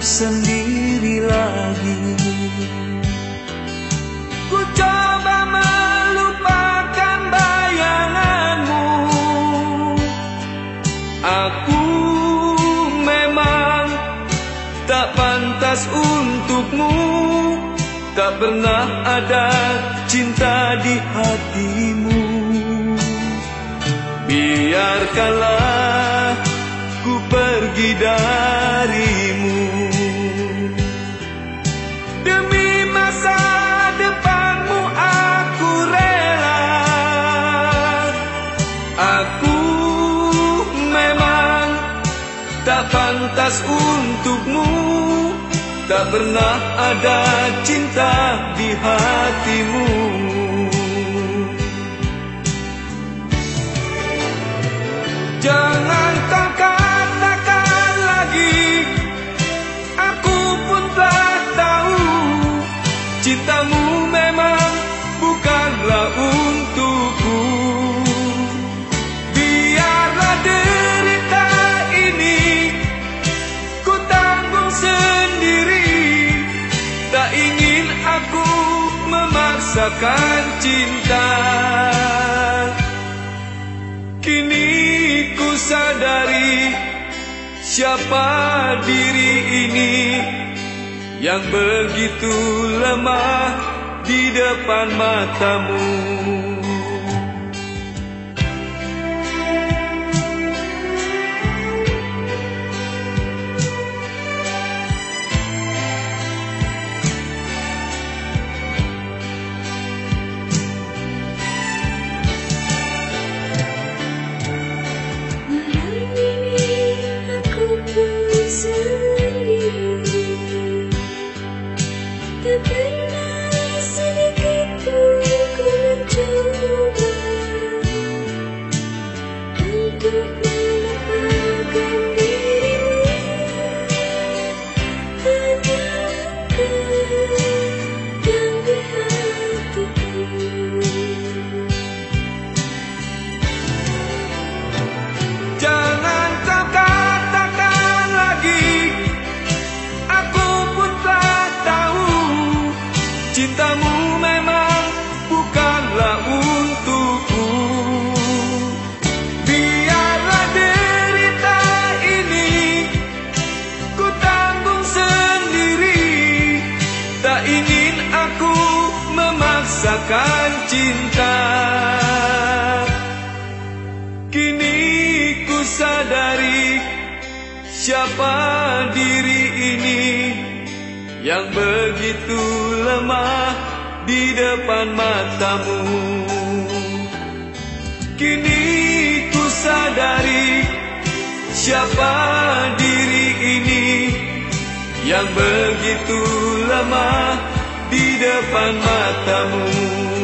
sendiri lagi. Ku coba melupakan bayanganmu. Aku memang tak pantas untukmu. Tak pernah ada cinta di hatimu. Biarkanlah ku pergi darimu pantas untukmu. Tak pernah ada cinta di hatimu. Jangan memaksakan cinta Kini ku sadari siapa diri ini yang begitu lemah di depan matamu. Memaksakan cinta Kini ku sadari siapa diri ini yang begitu lemah di depan matamu. Kini ku sadari siapa diri ini yang begitu lemah di depan matamu.